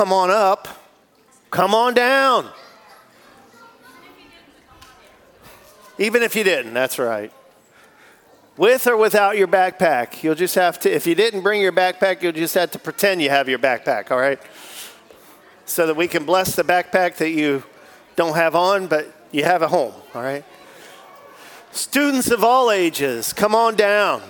come on up, come on down. Even if you didn't, that's right. With or without your backpack, you'll just have to, if you didn't bring your backpack, you'll just have to pretend you have your backpack, all right? So that we can bless the backpack that you don't have on, but you have at home, all right? Students of all ages, come on down.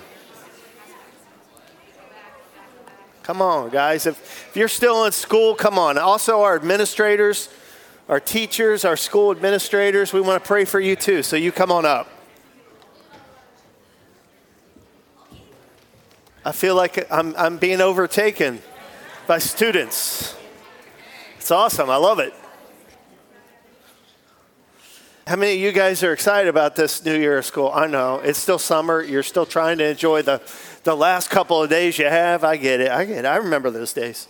Come on, guys. If, if you're still in school, come on. Also, our administrators, our teachers, our school administrators, we want to pray for you too. So you come on up. I feel like I'm, I'm being overtaken by students. It's awesome. I love it. How many of you guys are excited about this new year of school? I know it's still summer. You're still trying to enjoy the, the last couple of days you have. I get it. I get it. I remember those days.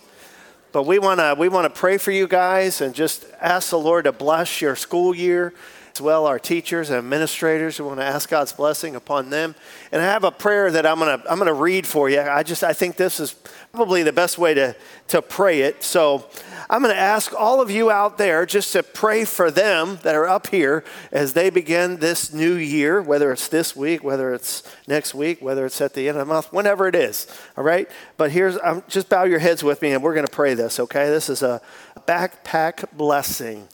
But we want to we want to pray for you guys and just ask the Lord to bless your school year as well our teachers and administrators. We want to ask God's blessing upon them. And I have a prayer that I'm going to I'm going to read for you. I just I think this is probably the best way to to pray it. So I'm going to ask all of you out there just to pray for them that are up here as they begin this new year, whether it's this week, whether it's next week, whether it's at the end of the month, whenever it is. All right? But here's, um, just bow your heads with me and we're going to pray this, okay? This is a backpack blessing.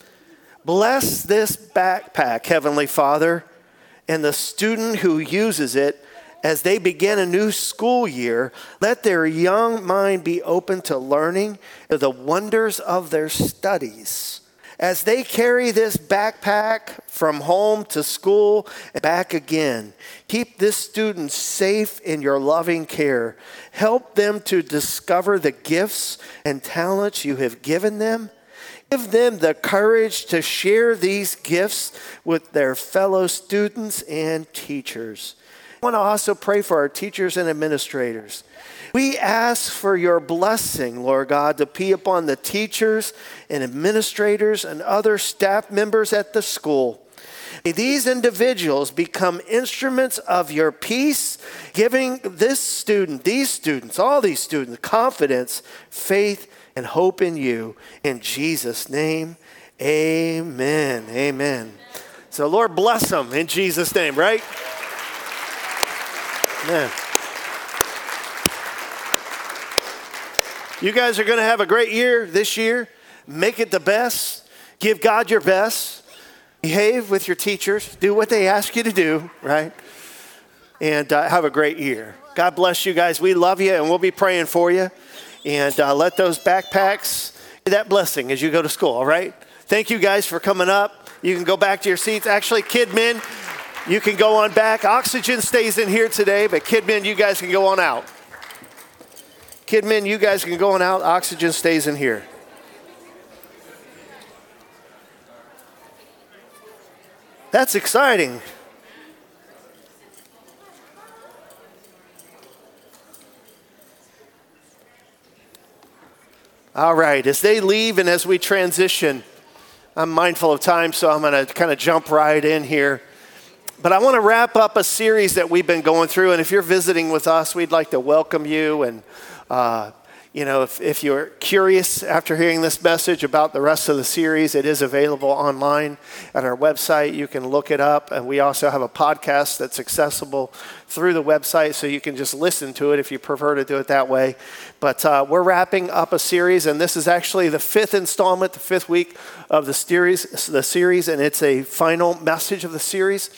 Bless this backpack, Heavenly Father, and the student who uses it as they begin a new school year, let their young mind be open to learning the wonders of their studies. As they carry this backpack from home to school and back again, keep this student safe in your loving care. Help them to discover the gifts and talents you have given them. Give them the courage to share these gifts with their fellow students and teachers. I want to also pray for our teachers and administrators. We ask for your blessing, Lord God, to be upon the teachers and administrators and other staff members at the school. These individuals become instruments of your peace, giving this student, these students, all these students, confidence, faith, and hope in you. In Jesus' name, amen. Amen. So, Lord, bless them in Jesus' name, right? Man. You guys are going to have a great year this year. Make it the best. Give God your best. Behave with your teachers. Do what they ask you to do, right? And uh, have a great year. God bless you guys. We love you and we'll be praying for you. And uh, let those backpacks that blessing as you go to school, all right? Thank you guys for coming up. You can go back to your seats. Actually, kid men, you can go on back. Oxygen stays in here today, but Kidmen, you guys can go on out. Kidmen, you guys can go on out. Oxygen stays in here. That's exciting. All right, as they leave and as we transition, I'm mindful of time, so I'm going to kind of jump right in here. But I want to wrap up a series that we've been going through. And if you're visiting with us, we'd like to welcome you. And, uh, you know, if, if you're curious after hearing this message about the rest of the series, it is available online at our website. You can look it up. And we also have a podcast that's accessible through the website, so you can just listen to it if you prefer to do it that way. But uh, we're wrapping up a series, and this is actually the fifth installment, the fifth week of the series, the series, and it's a final message of the series.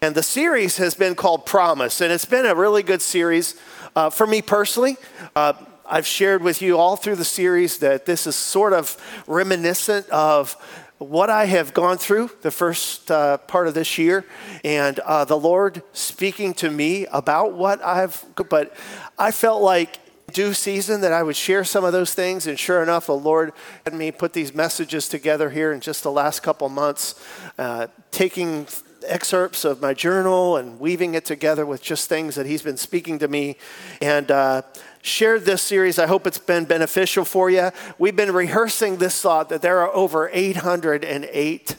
And the series has been called Promise, and it's been a really good series uh, for me personally. Uh, I've shared with you all through the series that this is sort of reminiscent of what I have gone through the first uh, part of this year, and uh, the Lord speaking to me about what I've, but I felt like due season that I would share some of those things. And sure enough, the Lord had me put these messages together here in just the last couple months, uh, taking excerpts of my journal and weaving it together with just things that he's been speaking to me and uh, shared this series. I hope it's been beneficial for you. We've been rehearsing this thought that there are over 808.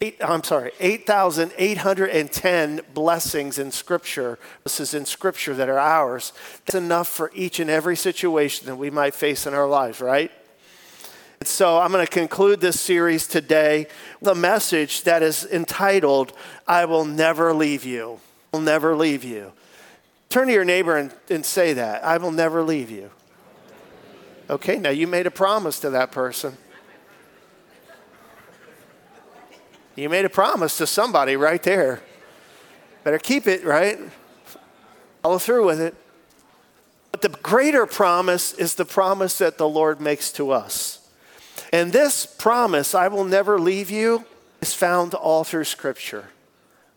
Eight, I'm sorry, 8,810 blessings in Scripture. This is in Scripture that are ours. It's enough for each and every situation that we might face in our lives, right? So I'm going to conclude this series today with a message that is entitled, I Will Never Leave You. I will never leave you. Turn to your neighbor and, and say that. I will never leave you. Okay, now you made a promise to that person. You made a promise to somebody right there. Better keep it, right? Follow through with it. But the greater promise is the promise that the Lord makes to us. And this promise, I will never leave you, is found all through Scripture.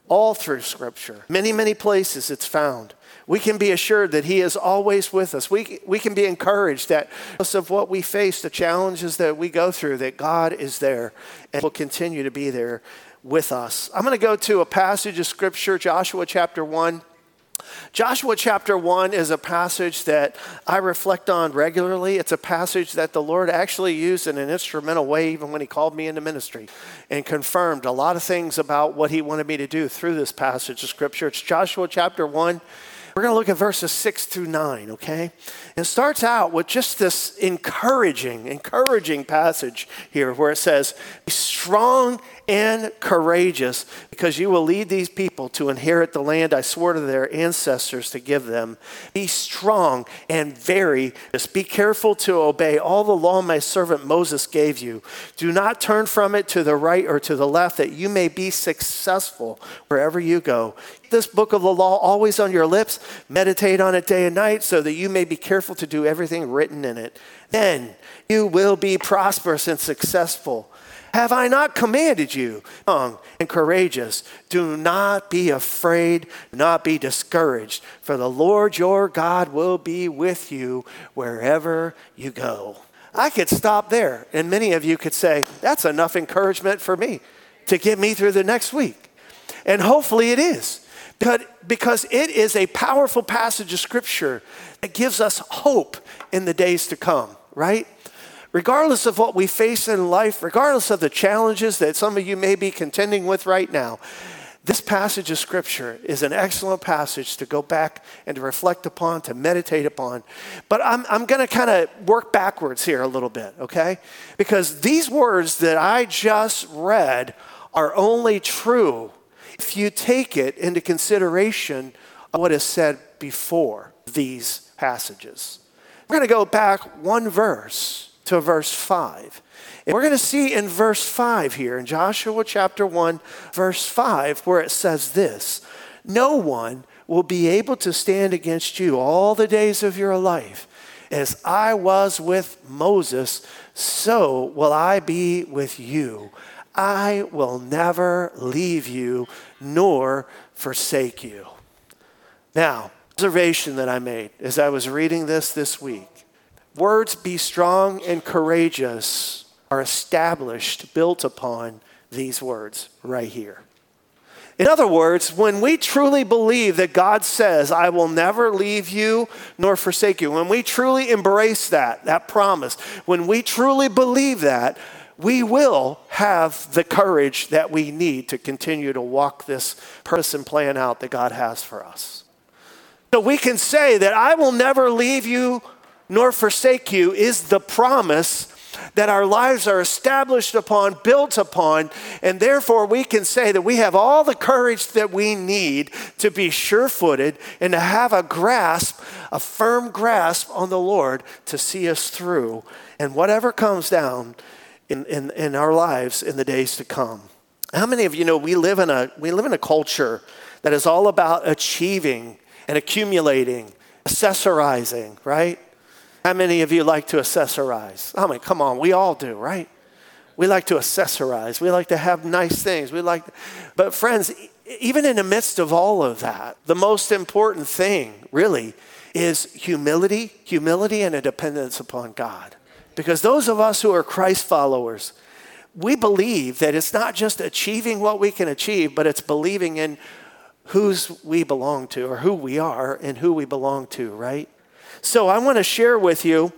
All through Scripture. Many, many places it's found. We can be assured that He is always with us. We, we can be encouraged that most of what we face, the challenges that we go through, that God is there and will continue to be there with us. I'm going to go to a passage of Scripture, Joshua chapter 1. Joshua chapter 1 is a passage that I reflect on regularly. It's a passage that the Lord actually used in an instrumental way, even when He called me into ministry, and confirmed a lot of things about what He wanted me to do through this passage of Scripture. It's Joshua chapter 1. We're going to look at verses 6 through 9, okay? It starts out with just this encouraging, encouraging passage here where it says, Be strong and courageous because you will lead these people to inherit the land I swore to their ancestors to give them. Be strong and very. Just be careful to obey all the law my servant Moses gave you. Do not turn from it to the right or to the left that you may be successful wherever you go. This book of the law always on your lips. Meditate on it day and night so that you may be careful to do everything written in it. Then you will be prosperous and successful. Have I not commanded you, Strong and courageous? Do not be afraid, not be discouraged, for the Lord your God will be with you wherever you go. I could stop there, and many of you could say, That's enough encouragement for me to get me through the next week. And hopefully it is, but because it is a powerful passage of Scripture that gives us hope in the days to come, right? Regardless of what we face in life, regardless of the challenges that some of you may be contending with right now, this passage of Scripture is an excellent passage to go back and to reflect upon, to meditate upon. But I'm, I'm going to kind of work backwards here a little bit, okay? Because these words that I just read are only true if you take it into consideration of what is said before these passages. We're going to go back one verse to verse 5. And we're going to see in verse 5 here, in Joshua chapter 1, verse 5, where it says this No one will be able to stand against you all the days of your life. As I was with Moses, so will I be with you. I will never leave you nor forsake you. Now, observation that I made as I was reading this this week Words be strong and courageous are established, built upon these words right here. In other words, when we truly believe that God says, I will never leave you nor forsake you, when we truly embrace that, that promise, when we truly believe that, we will have the courage that we need to continue to walk this purpose and plan out that God has for us. So we can say that I will never leave you nor forsake you is the promise that our lives are established upon, built upon, and therefore we can say that we have all the courage that we need to be sure footed and to have a grasp, a firm grasp on the Lord to see us through and whatever comes down in, in, in our lives in the days to come. How many of you know we live in a, we live in a culture that is all about achieving and accumulating, accessorizing, right? How many of you like to accessorize? I mean, come on, we all do, right? We like to accessorize. We like to have nice things. We like, to, but friends, even in the midst of all of that, the most important thing really is humility, humility and a dependence upon God. Because those of us who are Christ followers, we believe that it's not just achieving what we can achieve, but it's believing in whose we belong to or who we are and who we belong to, right? So I want to share with you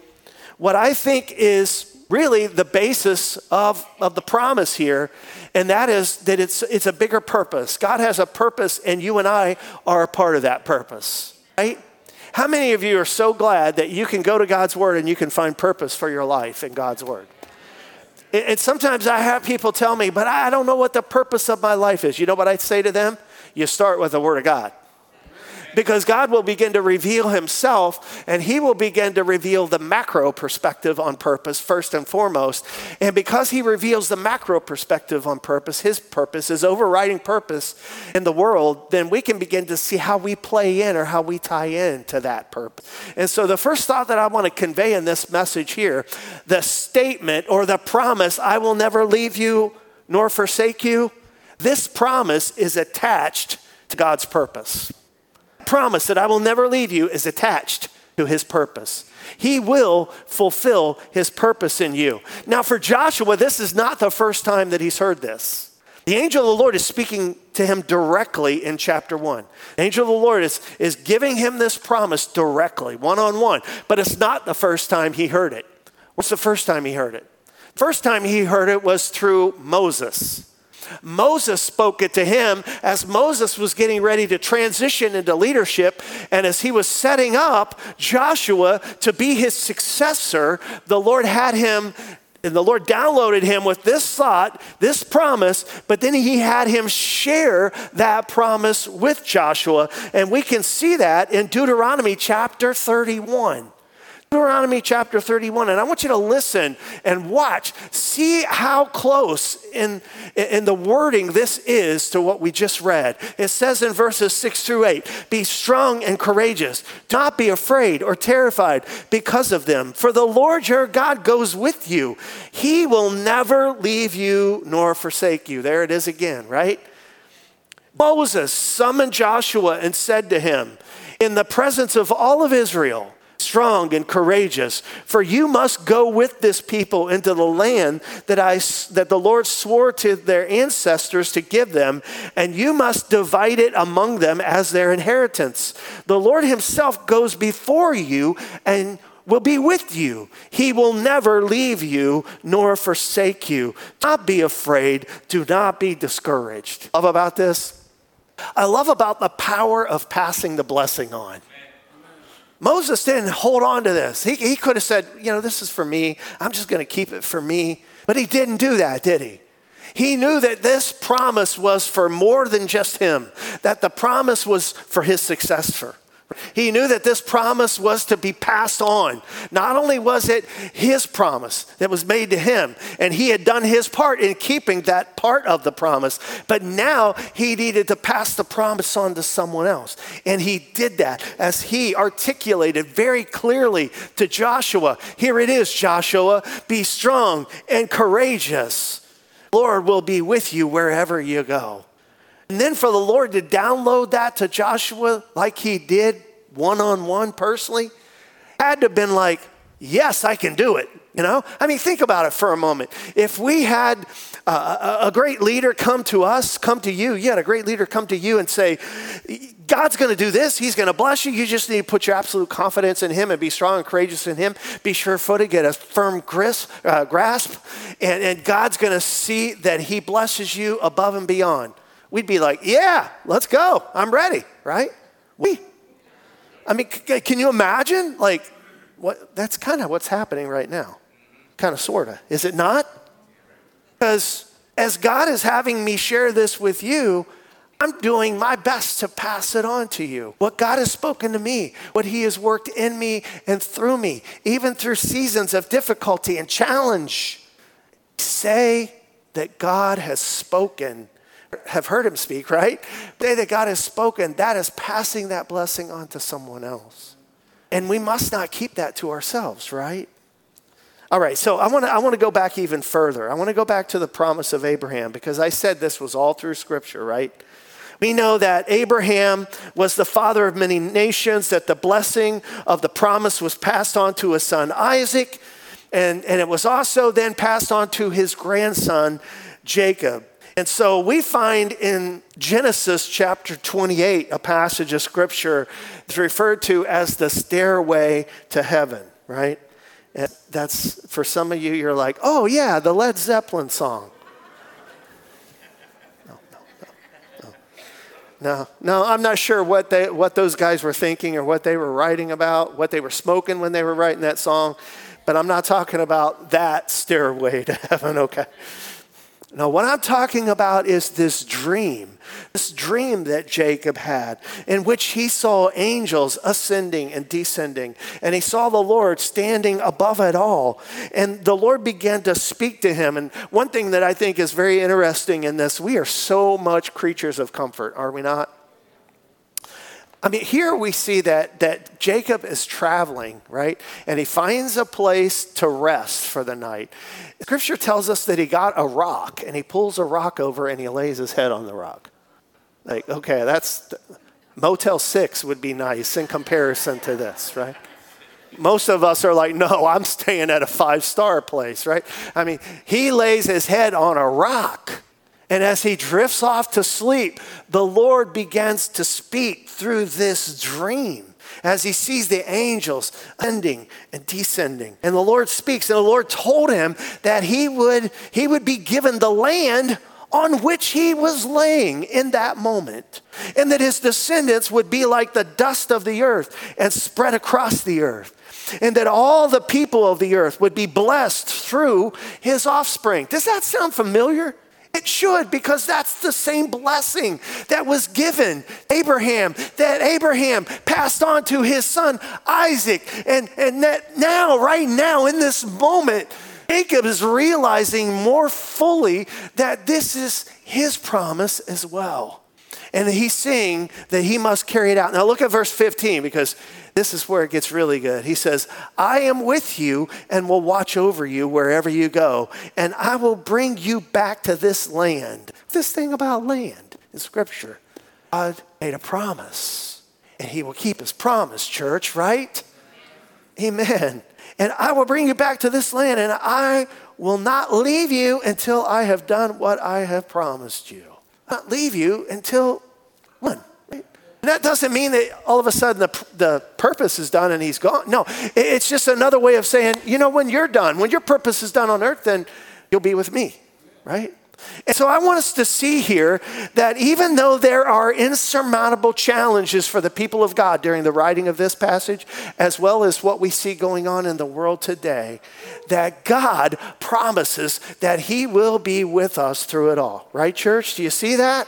what I think is really the basis of, of the promise here, and that is that it's, it's a bigger purpose. God has a purpose, and you and I are a part of that purpose, right? How many of you are so glad that you can go to God's Word and you can find purpose for your life in God's Word? And sometimes I have people tell me, but I don't know what the purpose of my life is. You know what I say to them? You start with the Word of God because God will begin to reveal himself and he will begin to reveal the macro perspective on purpose first and foremost. And because he reveals the macro perspective on purpose, his purpose, his overriding purpose in the world, then we can begin to see how we play in or how we tie in to that purpose. And so the first thought that I want to convey in this message here, the statement or the promise, I will never leave you nor forsake you, this promise is attached to God's purpose promise that I will never leave you is attached to his purpose. He will fulfill his purpose in you. Now, for Joshua, this is not the first time that he's heard this. The angel of the Lord is speaking to him directly in chapter one. The angel of the Lord is, is giving him this promise directly, one on one, but it's not the first time he heard it. What's the first time he heard it? First time he heard it was through Moses. Moses spoke it to him as Moses was getting ready to transition into leadership. And as he was setting up Joshua to be his successor, the Lord had him and the Lord downloaded him with this thought, this promise, but then he had him share that promise with Joshua. And we can see that in Deuteronomy chapter 31. Deuteronomy chapter 31, and I want you to listen and watch. See how close in, in the wording this is to what we just read. It says in verses 6 through 8 Be strong and courageous. Do not be afraid or terrified because of them, for the Lord your God goes with you. He will never leave you nor forsake you. There it is again, right? Moses summoned Joshua and said to him, in the presence of all of Israel, strong and courageous, for you must go with this people into the land that, I, that the Lord swore to their ancestors to give them, and you must divide it among them as their inheritance. The Lord Himself goes before you and will be with you. He will never leave you nor forsake you. Do not be afraid. Do not be discouraged. Love about this? I love about the power of passing the blessing on. Moses didn't hold on to this. He, he could have said, you know, this is for me. I'm just going to keep it for me. But he didn't do that, did he? He knew that this promise was for more than just him, that the promise was for his successor. He knew that this promise was to be passed on. Not only was it his promise that was made to him, and he had done his part in keeping that part of the promise, but now he needed to pass the promise on to someone else. And he did that as he articulated very clearly to Joshua Here it is, Joshua, be strong and courageous. The Lord will be with you wherever you go. And then for the Lord to download that to Joshua like he did one on one personally, had to have been like, yes, I can do it. You know, I mean, think about it for a moment. If we had uh, a great leader come to us, come to you, you had a great leader come to you and say, God's going to do this. He's going to bless you. You just need to put your absolute confidence in Him and be strong and courageous in Him. Be sure footed, get a firm grasp, uh, grasp and, and God's going to see that He blesses you above and beyond we'd be like, yeah, let's go. I'm ready, right? We. I mean, c- can you imagine? Like, what? That's kind of what's happening right now. Kind of, sort of. Is it not? Because as God is having me share this with you, I'm doing my best to pass it on to you. What God has spoken to me, what He has worked in me and through me, even through seasons of difficulty and challenge. Say that God has spoken have heard him speak, right? The day that God has spoken, that is passing that blessing on to someone else. And we must not keep that to ourselves, right? All right, so I want to I want to go back even further. I want to go back to the promise of Abraham because I said this was all through scripture, right? We know that Abraham was the father of many nations, that the blessing of the promise was passed on to his son Isaac, and, and it was also then passed on to his grandson Jacob. And so we find in Genesis chapter 28 a passage of scripture that's referred to as the stairway to heaven, right? And that's for some of you, you're like, oh, yeah, the Led Zeppelin song. No, no, no, no. No, no, I'm not sure what, they, what those guys were thinking or what they were writing about, what they were smoking when they were writing that song. But I'm not talking about that stairway to heaven, okay? No, what I'm talking about is this dream, this dream that Jacob had, in which he saw angels ascending and descending, and he saw the Lord standing above it all. And the Lord began to speak to him. And one thing that I think is very interesting in this, we are so much creatures of comfort, are we not? I mean, here we see that, that Jacob is traveling, right? And he finds a place to rest for the night. Scripture tells us that he got a rock and he pulls a rock over and he lays his head on the rock. Like, okay, that's Motel 6 would be nice in comparison to this, right? Most of us are like, no, I'm staying at a five star place, right? I mean, he lays his head on a rock. And as he drifts off to sleep, the Lord begins to speak through this dream as he sees the angels ascending and descending. And the Lord speaks, and the Lord told him that he would, he would be given the land on which he was laying in that moment, and that his descendants would be like the dust of the earth and spread across the earth. And that all the people of the earth would be blessed through his offspring. Does that sound familiar? It should, because that's the same blessing that was given Abraham, that Abraham passed on to his son Isaac. And, and that now, right now, in this moment, Jacob is realizing more fully that this is his promise as well. And he's saying that he must carry it out. Now, look at verse 15, because this is where it gets really good. He says, I am with you and will watch over you wherever you go, and I will bring you back to this land. This thing about land in Scripture, God made a promise, and He will keep His promise, church, right? Amen. And I will bring you back to this land, and I will not leave you until I have done what I have promised you. Not leave you until And that doesn't mean that all of a sudden the, the purpose is done and he's gone. No, it's just another way of saying, you know, when you're done, when your purpose is done on earth, then you'll be with me, right? And so I want us to see here that even though there are insurmountable challenges for the people of God during the writing of this passage, as well as what we see going on in the world today, that God promises that He will be with us through it all. Right, church? Do you see that?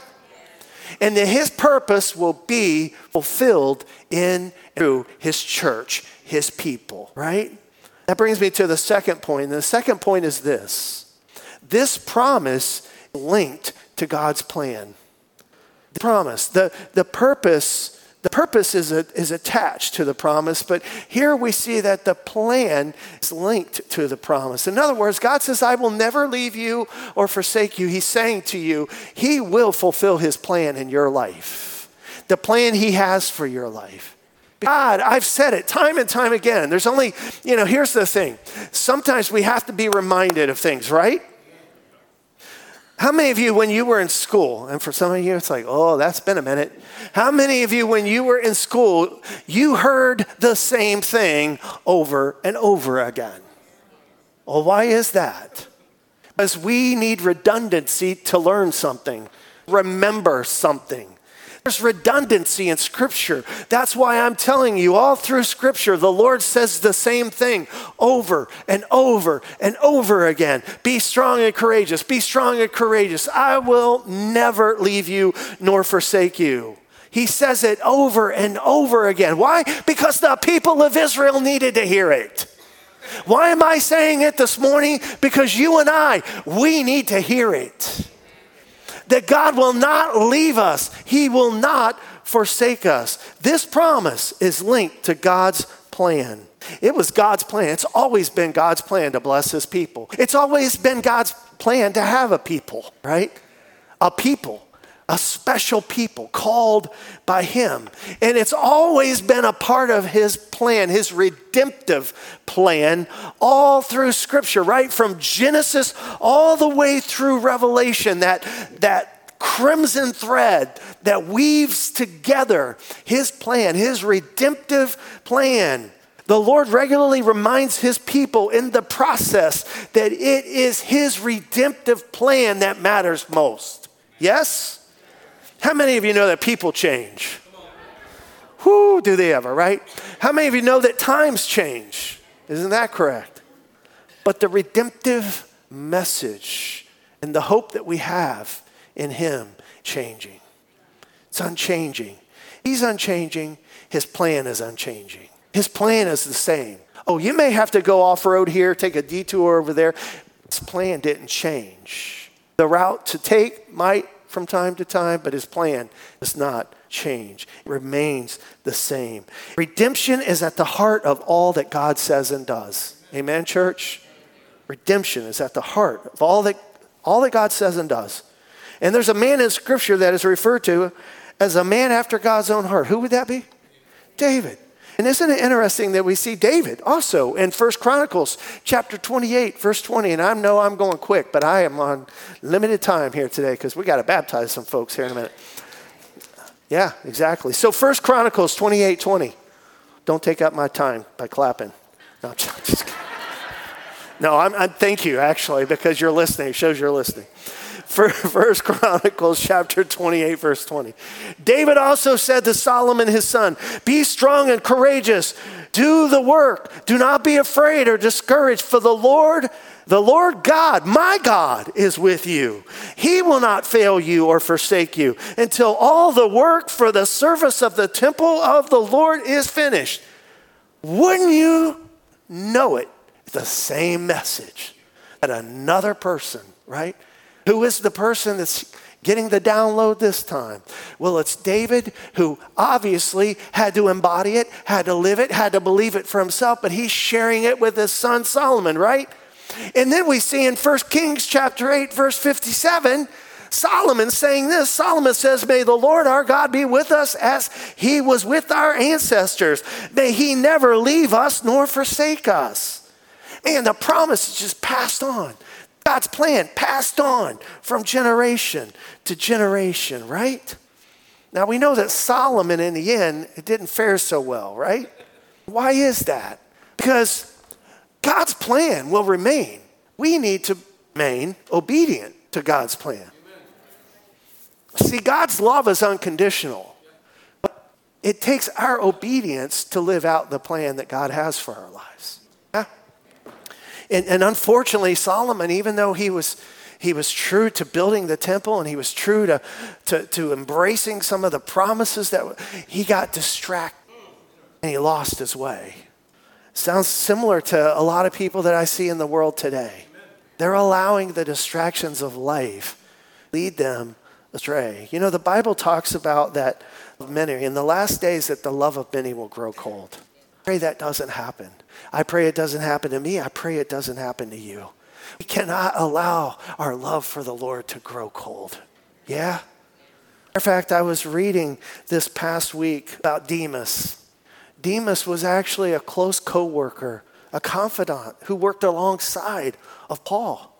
And that his purpose will be fulfilled in through his church, his people, right? That brings me to the second point. And the second point is this this promise linked to God's plan. The promise, the, the purpose the purpose is, a, is attached to the promise, but here we see that the plan is linked to the promise. In other words, God says, I will never leave you or forsake you. He's saying to you, He will fulfill His plan in your life, the plan He has for your life. God, I've said it time and time again. There's only, you know, here's the thing. Sometimes we have to be reminded of things, right? How many of you, when you were in school, and for some of you, it's like, oh, that's been a minute. How many of you, when you were in school, you heard the same thing over and over again? Well, why is that? Because we need redundancy to learn something, remember something. There's redundancy in Scripture. That's why I'm telling you, all through Scripture, the Lord says the same thing over and over and over again. Be strong and courageous. Be strong and courageous. I will never leave you nor forsake you. He says it over and over again. Why? Because the people of Israel needed to hear it. Why am I saying it this morning? Because you and I, we need to hear it that God will not leave us, He will not forsake us. This promise is linked to God's plan. It was God's plan. It's always been God's plan to bless His people. It's always been God's plan to have a people, right? A people a special people called by him. And it's always been a part of his plan, his redemptive plan, all through scripture, right? From Genesis all the way through Revelation, that, that crimson thread that weaves together his plan, his redemptive plan. The Lord regularly reminds his people in the process that it is his redemptive plan that matters most. Yes? How many of you know that people change? Who do they ever, right? How many of you know that times change? Isn't that correct? But the redemptive message and the hope that we have in Him changing. It's unchanging. He's unchanging. His plan is unchanging. His plan is the same. Oh, you may have to go off road here, take a detour over there. His plan didn't change. The route to take might from time to time, but his plan does not change. It remains the same. Redemption is at the heart of all that God says and does. Amen, church? Redemption is at the heart of all that, all that God says and does. And there's a man in Scripture that is referred to as a man after God's own heart. Who would that be? David. And isn't it interesting that we see David also in First Chronicles chapter 28, verse 20? And I know I'm going quick, but I am on limited time here today because we got to baptize some folks here in a minute. Yeah, exactly. So First Chronicles 28, 20. Don't take up my time by clapping. No, I'm just, kidding. no I'm, I'm, thank you, actually, because you're listening. It shows you're listening. First Chronicles chapter 28, verse 20. David also said to Solomon his son, Be strong and courageous. Do the work. Do not be afraid or discouraged, for the Lord, the Lord God, my God, is with you. He will not fail you or forsake you until all the work for the service of the temple of the Lord is finished. Wouldn't you know it? The same message that another person, right? Who is the person that's getting the download this time? Well, it's David who obviously had to embody it, had to live it, had to believe it for himself, but he's sharing it with his son Solomon, right? And then we see in 1 Kings chapter 8 verse 57 Solomon saying this Solomon says, May the Lord our God be with us as he was with our ancestors. May he never leave us nor forsake us. Man, the promise is just passed on. God's plan passed on from generation to generation, right? Now we know that Solomon, in the end, it didn't fare so well, right? Why is that? Because God's plan will remain. We need to remain obedient to God's plan. See, God's love is unconditional. But it takes our obedience to live out the plan that God has for our lives. And, and unfortunately, Solomon, even though he was, he was true to building the temple and he was true to, to, to embracing some of the promises that he got distracted and he lost his way. Sounds similar to a lot of people that I see in the world today. They're allowing the distractions of life lead them astray. You know, the Bible talks about that many in the last days that the love of many will grow cold. Pray that doesn't happen. I pray it doesn't happen to me. I pray it doesn't happen to you. We cannot allow our love for the Lord to grow cold. Yeah? In fact, I was reading this past week about Demas. Demas was actually a close co worker, a confidant who worked alongside of Paul.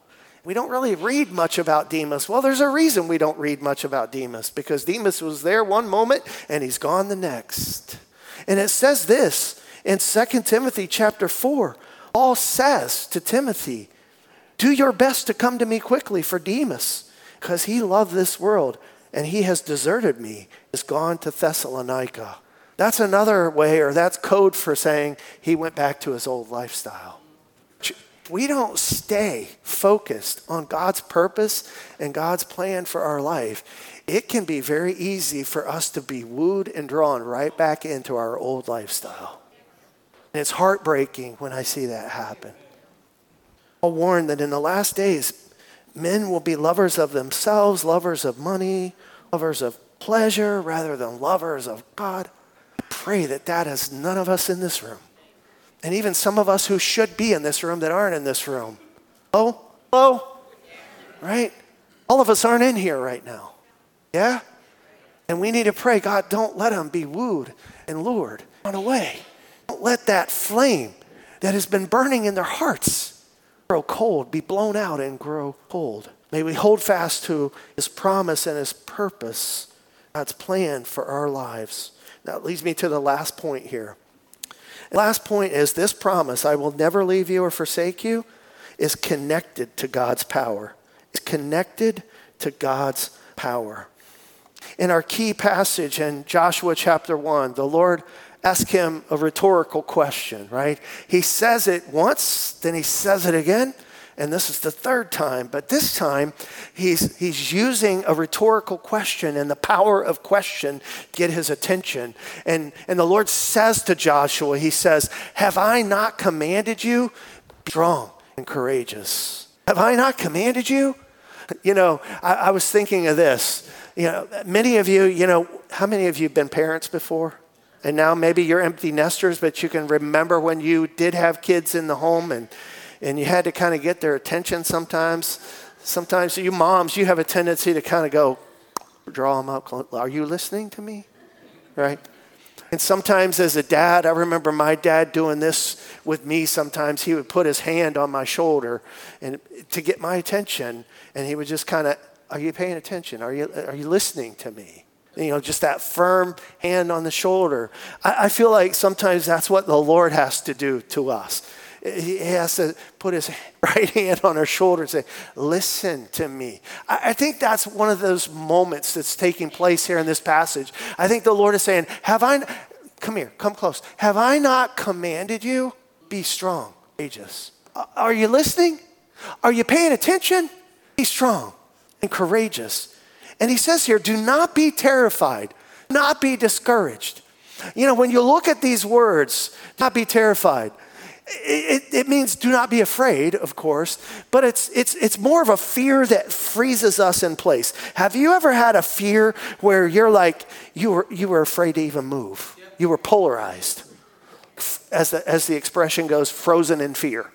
We don't really read much about Demas. Well, there's a reason we don't read much about Demas because Demas was there one moment and he's gone the next. And it says this in 2 Timothy chapter 4, Paul says to Timothy, Do your best to come to me quickly for Demas, because he loved this world and he has deserted me, is gone to Thessalonica. That's another way, or that's code for saying he went back to his old lifestyle. We don't stay focused on God's purpose and God's plan for our life. It can be very easy for us to be wooed and drawn right back into our old lifestyle. And it's heartbreaking when I see that happen. I'll warn that in the last days, men will be lovers of themselves, lovers of money, lovers of pleasure rather than lovers of God. I pray that that is none of us in this room. And even some of us who should be in this room that aren't in this room. Oh, hello? Right? All of us aren't in here right now. Yeah? And we need to pray, God, don't let them be wooed and lured on away. Don't let that flame that has been burning in their hearts grow cold, be blown out and grow cold. May we hold fast to his promise and his purpose, God's plan for our lives. That leads me to the last point here. The last point is this promise I will never leave you or forsake you is connected to God's power. It's connected to God's power. In our key passage in Joshua chapter 1, the Lord ask him a rhetorical question, right? He says it once, then he says it again, and this is the third time, but this time he's, he's using a rhetorical question and the power of question to get his attention. And, and the Lord says to Joshua, He says, Have I not commanded you? Be strong and courageous. Have I not commanded you? You know, I, I was thinking of this. You know, many of you, you know, how many of you have been parents before? And now maybe you're empty nesters, but you can remember when you did have kids in the home and and you had to kind of get their attention sometimes. Sometimes you moms, you have a tendency to kind of go, draw them up. Are you listening to me? Right? And sometimes as a dad, I remember my dad doing this with me sometimes. He would put his hand on my shoulder and to get my attention, and he would just kind of, are you paying attention? Are you, are you listening to me? You know, just that firm hand on the shoulder. I, I feel like sometimes that's what the Lord has to do to us he has to put his right hand on our shoulder and say, Listen to me. I think that's one of those moments that's taking place here in this passage. I think the Lord is saying, Have I, come here, come close. Have I not commanded you? Be strong, courageous. Are you listening? Are you paying attention? Be strong and courageous. And he says here, Do not be terrified, not be discouraged. You know, when you look at these words, not be terrified, it, it, means do not be afraid, of course, but it's, it's, it's more of a fear that freezes us in place. Have you ever had a fear where you're like, you were, you were afraid to even move? You were polarized. As the, as the expression goes, frozen in fear.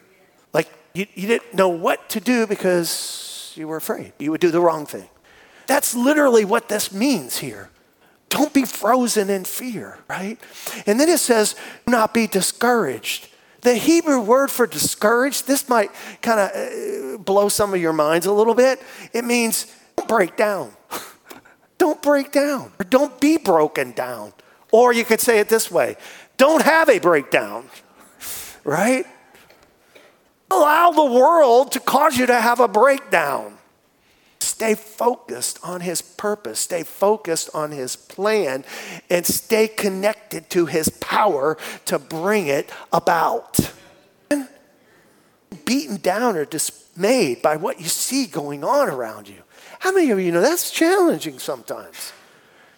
Like you, you didn't know what to do because you were afraid. You would do the wrong thing. That's literally what this means here. Don't be frozen in fear, right? And then it says, not be discouraged. The Hebrew word for discouraged, this might kind of uh, blow some of your minds a little bit. It means don't break down. don't break down, or don't be broken down. Or you could say it this way don't have a breakdown, right? Allow the world to cause you to have a breakdown. Stay focused on His purpose, stay focused on His plan, and stay connected to His power to bring it about. Beaten down or dismayed by what you see going on around you. How many of you know that's challenging sometimes?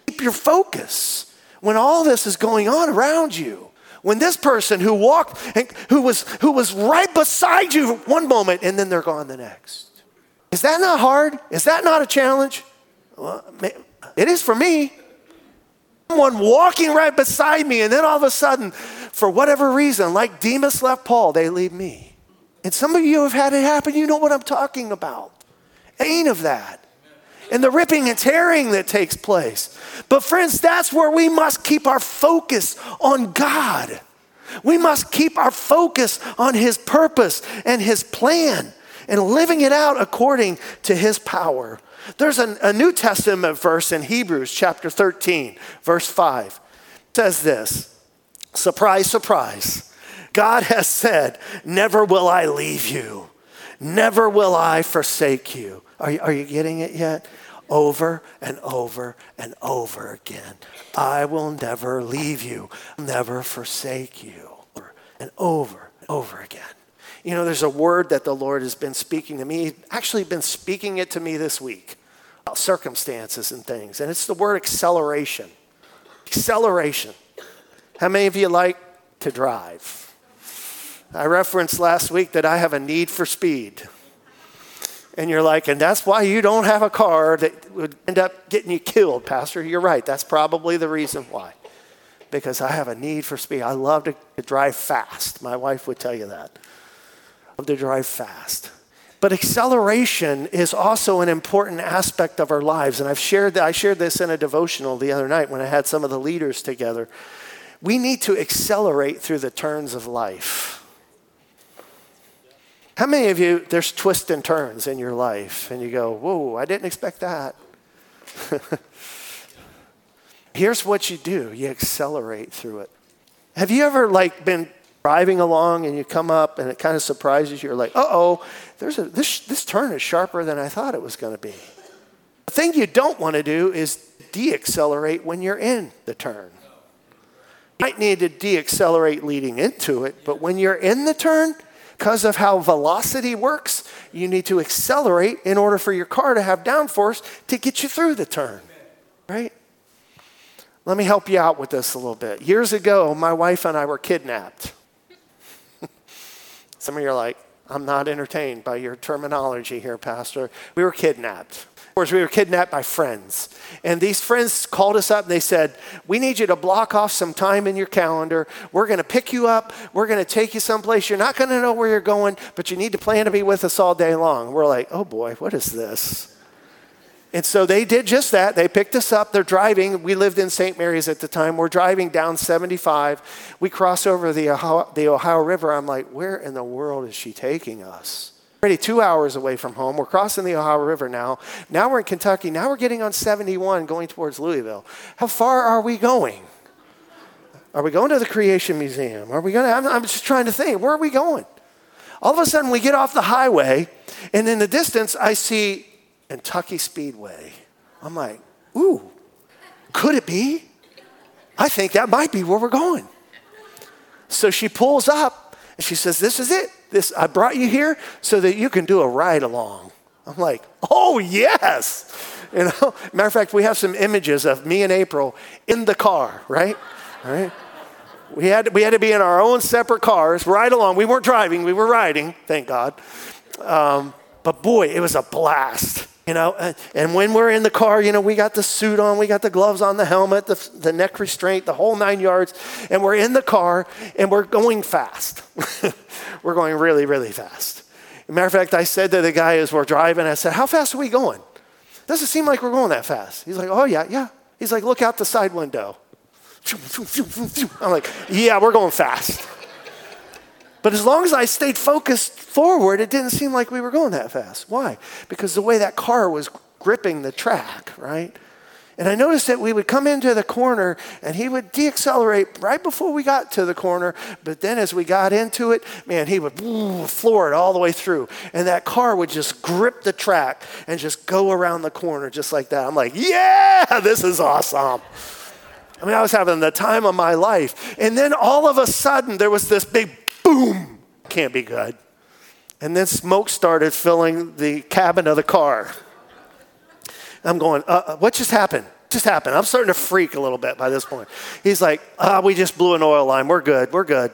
Keep your focus when all this is going on around you when this person who walked and who was who was right beside you one moment and then they're gone the next is that not hard? Is that not a challenge? Well, it is for me. Someone walking right beside me, and then all of a sudden, for whatever reason, like Demas left Paul, they leave me. And some of you have had it happen. You know what I'm talking about. Ain't of that. And the ripping and tearing that takes place. But, friends, that's where we must keep our focus on God. We must keep our focus on His purpose and His plan and living it out according to his power. There's a, a New Testament verse in Hebrews chapter 13, verse 5. It says this Surprise, surprise. God has said, Never will I leave you, never will I forsake you. Are you, are you getting it yet? Over and over and over again. I will never leave you, never forsake you. And over and over again. You know, there's a word that the Lord has been speaking to me, actually been speaking it to me this week about circumstances and things. And it's the word acceleration. Acceleration. How many of you like to drive? I referenced last week that I have a need for speed. And you're like, and that's why you don't have a car that would end up getting you killed, Pastor. You're right. That's probably the reason why. Because I have a need for speed. I love to drive fast. My wife would tell you that to drive fast. But acceleration is also an important aspect of our lives. And I've shared that, I shared this in a devotional the other night when I had some of the leaders together. We need to accelerate through the turns of life. How many of you, there's twists and turns in your life, and you go, Whoa, I didn't expect that. Here's what you do you accelerate through it. Have you ever like been driving along and you come up and it kind of surprises you. You're like, uh oh, there's a, this, this turn is sharper than I thought it was going to be. The thing you don't want to do is deaccelerate when you're in the turn. You might need to deaccelerate leading into it, but when you're in the turn, because of how velocity works, you need to accelerate in order for your car to have downforce to get you through the turn, right? Let me help you out with this a little bit. Years ago, my wife and I were kidnapped. Some of you are like, I'm not entertained by your terminology here, Pastor. We were kidnapped. Of course, we were kidnapped by friends. And these friends called us up and they said, We need you to block off some time in your calendar. We're going to pick you up. We're going to take you someplace. You're not going to know where you're going, but you need to plan to be with us all day long. We're like, Oh boy, what is this? And so they did just that. They picked us up. They're driving. We lived in St. Mary's at the time. We're driving down 75. We cross over the Ohio, the Ohio River. I'm like, where in the world is she taking us? Already two hours away from home. We're crossing the Ohio River now. Now we're in Kentucky. Now we're getting on 71 going towards Louisville. How far are we going? Are we going to the Creation Museum? Are we going to? I'm, I'm just trying to think. Where are we going? All of a sudden, we get off the highway, and in the distance, I see Kentucky Speedway. I'm like, ooh, could it be? I think that might be where we're going. So she pulls up and she says, This is it. This I brought you here so that you can do a ride along. I'm like, oh yes. You know, matter of fact, we have some images of me and April in the car, right? Right? We had, we had to be in our own separate cars, ride along. We weren't driving, we were riding, thank God. Um, but boy, it was a blast. You know, and when we're in the car, you know, we got the suit on, we got the gloves on, the helmet, the, the neck restraint, the whole nine yards, and we're in the car and we're going fast. we're going really, really fast. matter of fact, I said to the guy as we're driving, I said, How fast are we going? Doesn't seem like we're going that fast. He's like, Oh, yeah, yeah. He's like, Look out the side window. I'm like, Yeah, we're going fast. But as long as I stayed focused forward, it didn't seem like we were going that fast. Why? Because the way that car was gripping the track, right? And I noticed that we would come into the corner and he would deaccelerate right before we got to the corner. But then as we got into it, man, he would floor it all the way through. And that car would just grip the track and just go around the corner just like that. I'm like, yeah, this is awesome. I mean, I was having the time of my life. And then all of a sudden, there was this big boom, can't be good. And then smoke started filling the cabin of the car. I'm going, uh, uh, what just happened? Just happened. I'm starting to freak a little bit by this point. He's like, ah, we just blew an oil line. We're good. We're good.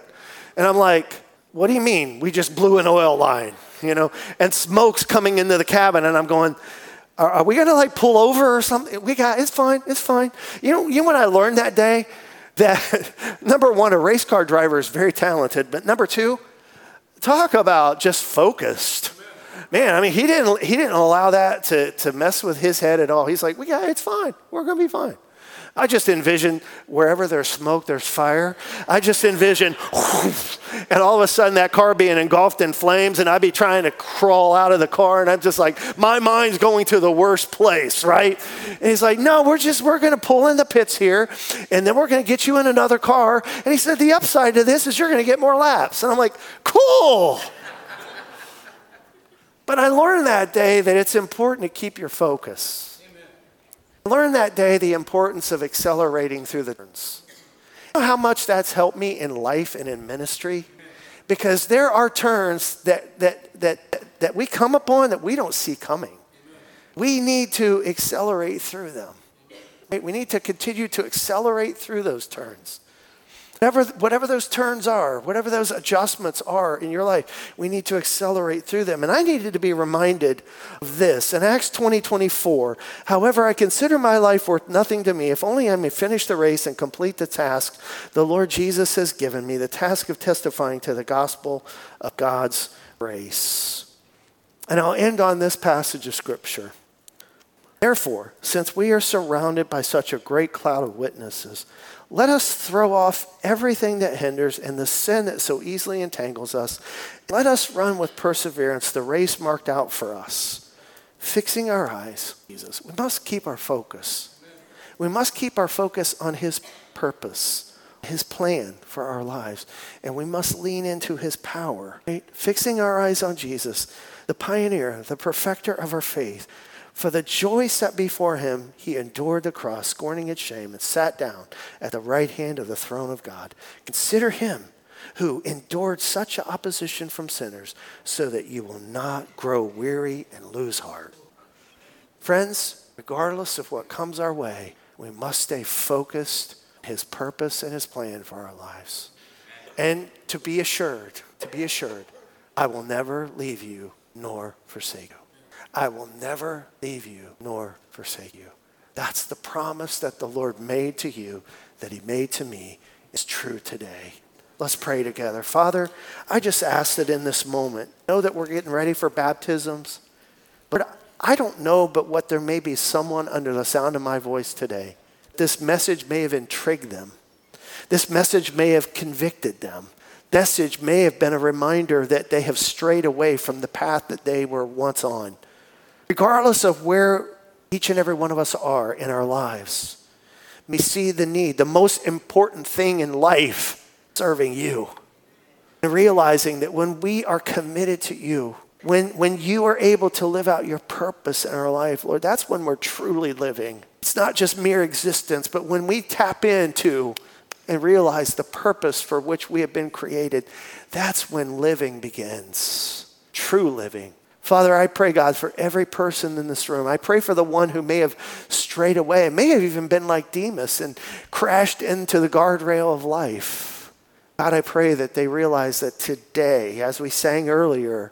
And I'm like, what do you mean? We just blew an oil line, you know? And smoke's coming into the cabin, and I'm going, are, are we gonna like pull over or something? We got, it's fine, it's fine. You know, you know what I learned that day? That number one, a race car driver is very talented, but number two, talk about just focused. Man, I mean, he didn't he didn't allow that to, to mess with his head at all. He's like, we got it's fine. We're gonna be fine. I just envision wherever there's smoke, there's fire. I just envision, and all of a sudden that car being engulfed in flames, and I'd be trying to crawl out of the car, and I'm just like, my mind's going to the worst place, right? And he's like, no, we're just, we're going to pull in the pits here, and then we're going to get you in another car. And he said, the upside to this is you're going to get more laps. And I'm like, cool. But I learned that day that it's important to keep your focus. Learned that day the importance of accelerating through the turns. You know how much that's helped me in life and in ministry? Because there are turns that, that, that, that we come upon that we don't see coming. We need to accelerate through them. We need to continue to accelerate through those turns. Whatever, whatever those turns are, whatever those adjustments are in your life, we need to accelerate through them. And I needed to be reminded of this. In Acts 20 24, however, I consider my life worth nothing to me if only I may finish the race and complete the task the Lord Jesus has given me, the task of testifying to the gospel of God's grace. And I'll end on this passage of Scripture. Therefore, since we are surrounded by such a great cloud of witnesses, let us throw off everything that hinders and the sin that so easily entangles us. Let us run with perseverance the race marked out for us, fixing our eyes Jesus. We must keep our focus. We must keep our focus on his purpose, his plan for our lives, and we must lean into his power. Right? Fixing our eyes on Jesus, the pioneer, the perfecter of our faith For the joy set before him, he endured the cross, scorning its shame, and sat down at the right hand of the throne of God. Consider him who endured such opposition from sinners, so that you will not grow weary and lose heart. Friends, regardless of what comes our way, we must stay focused on his purpose and his plan for our lives. And to be assured, to be assured, I will never leave you nor forsake you. I will never leave you nor forsake you. That's the promise that the Lord made to you, that He made to me, is true today. Let's pray together. Father, I just ask that in this moment, know that we're getting ready for baptisms. But I don't know but what there may be someone under the sound of my voice today. This message may have intrigued them. This message may have convicted them. This message may have been a reminder that they have strayed away from the path that they were once on regardless of where each and every one of us are in our lives, we see the need, the most important thing in life, serving you. And realizing that when we are committed to you, when, when you are able to live out your purpose in our life, Lord, that's when we're truly living. It's not just mere existence, but when we tap into and realize the purpose for which we have been created, that's when living begins. True living. Father, I pray, God, for every person in this room. I pray for the one who may have strayed away, may have even been like Demas and crashed into the guardrail of life. God, I pray that they realize that today, as we sang earlier,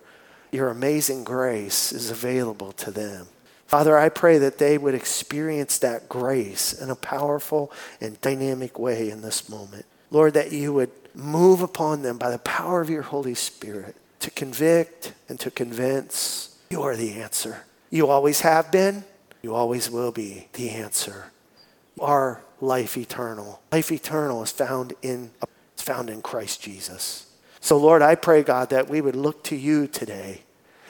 your amazing grace is available to them. Father, I pray that they would experience that grace in a powerful and dynamic way in this moment. Lord, that you would move upon them by the power of your Holy Spirit to convict and to convince. You are the answer. You always have been, you always will be the answer. Our life eternal. Life eternal is found in is found in Christ Jesus. So Lord, I pray God that we would look to you today.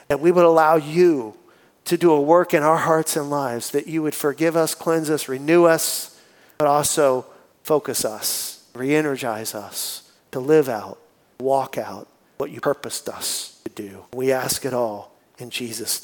That we would allow you to do a work in our hearts and lives, that you would forgive us, cleanse us, renew us, but also focus us, re energize us to live out, walk out what you purposed us to do. We ask it all in Jesus' name.